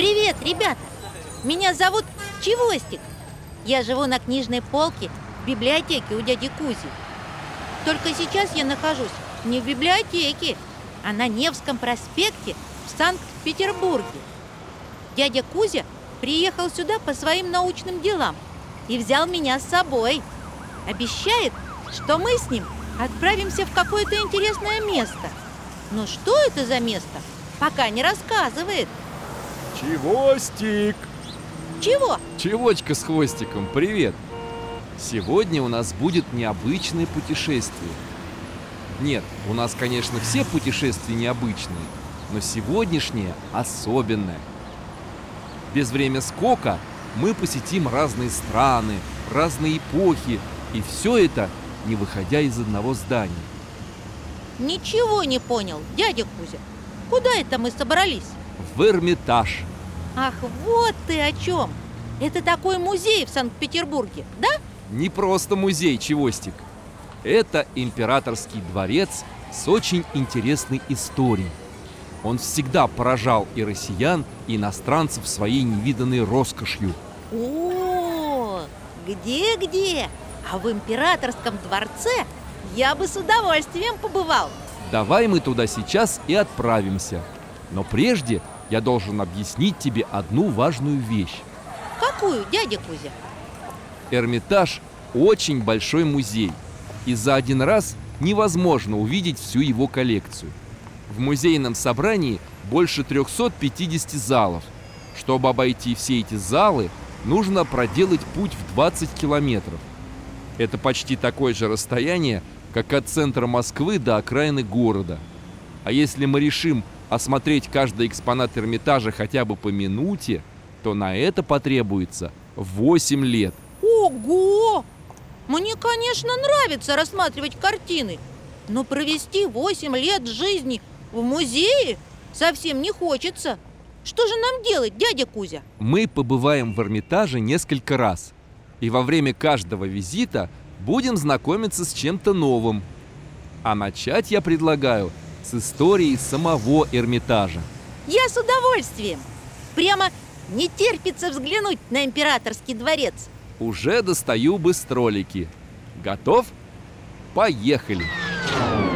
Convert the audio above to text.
Привет, ребята! Меня зовут Чевостик. Я живу на книжной полке в библиотеке у дяди Кузи. Только сейчас я нахожусь не в библиотеке, а на Невском проспекте в Санкт-Петербурге. Дядя Кузя приехал сюда по своим научным делам и взял меня с собой. Обещает, что мы с ним отправимся в какое-то интересное место. Но что это за место, пока не рассказывает. Чевостик! Чего? Чевочка с хвостиком, привет! Сегодня у нас будет необычное путешествие. Нет, у нас, конечно, все путешествия необычные, но сегодняшнее особенное. Без время скока мы посетим разные страны, разные эпохи, и все это не выходя из одного здания. Ничего не понял, дядя Кузя. Куда это мы собрались? В Эрмитаж. Ах, вот ты о чем! Это такой музей в Санкт-Петербурге, да? Не просто музей, Чевостик. Это императорский дворец с очень интересной историей. Он всегда поражал и россиян, и иностранцев своей невиданной роскошью. О, где-где? А в императорском дворце я бы с удовольствием побывал. Давай мы туда сейчас и отправимся. Но прежде я должен объяснить тебе одну важную вещь. Какую, дядя Кузя? Эрмитаж – очень большой музей, и за один раз невозможно увидеть всю его коллекцию. В музейном собрании больше 350 залов. Чтобы обойти все эти залы, нужно проделать путь в 20 километров. Это почти такое же расстояние, как от центра Москвы до окраины города. А если мы решим осмотреть каждый экспонат Эрмитажа хотя бы по минуте, то на это потребуется 8 лет. Ого! Мне, конечно, нравится рассматривать картины, но провести 8 лет жизни в музее совсем не хочется. Что же нам делать, дядя Кузя? Мы побываем в Эрмитаже несколько раз. И во время каждого визита будем знакомиться с чем-то новым. А начать я предлагаю с истории самого Эрмитажа. Я с удовольствием. Прямо не терпится взглянуть на императорский дворец. Уже достаю быстролики. Готов? Поехали! Поехали!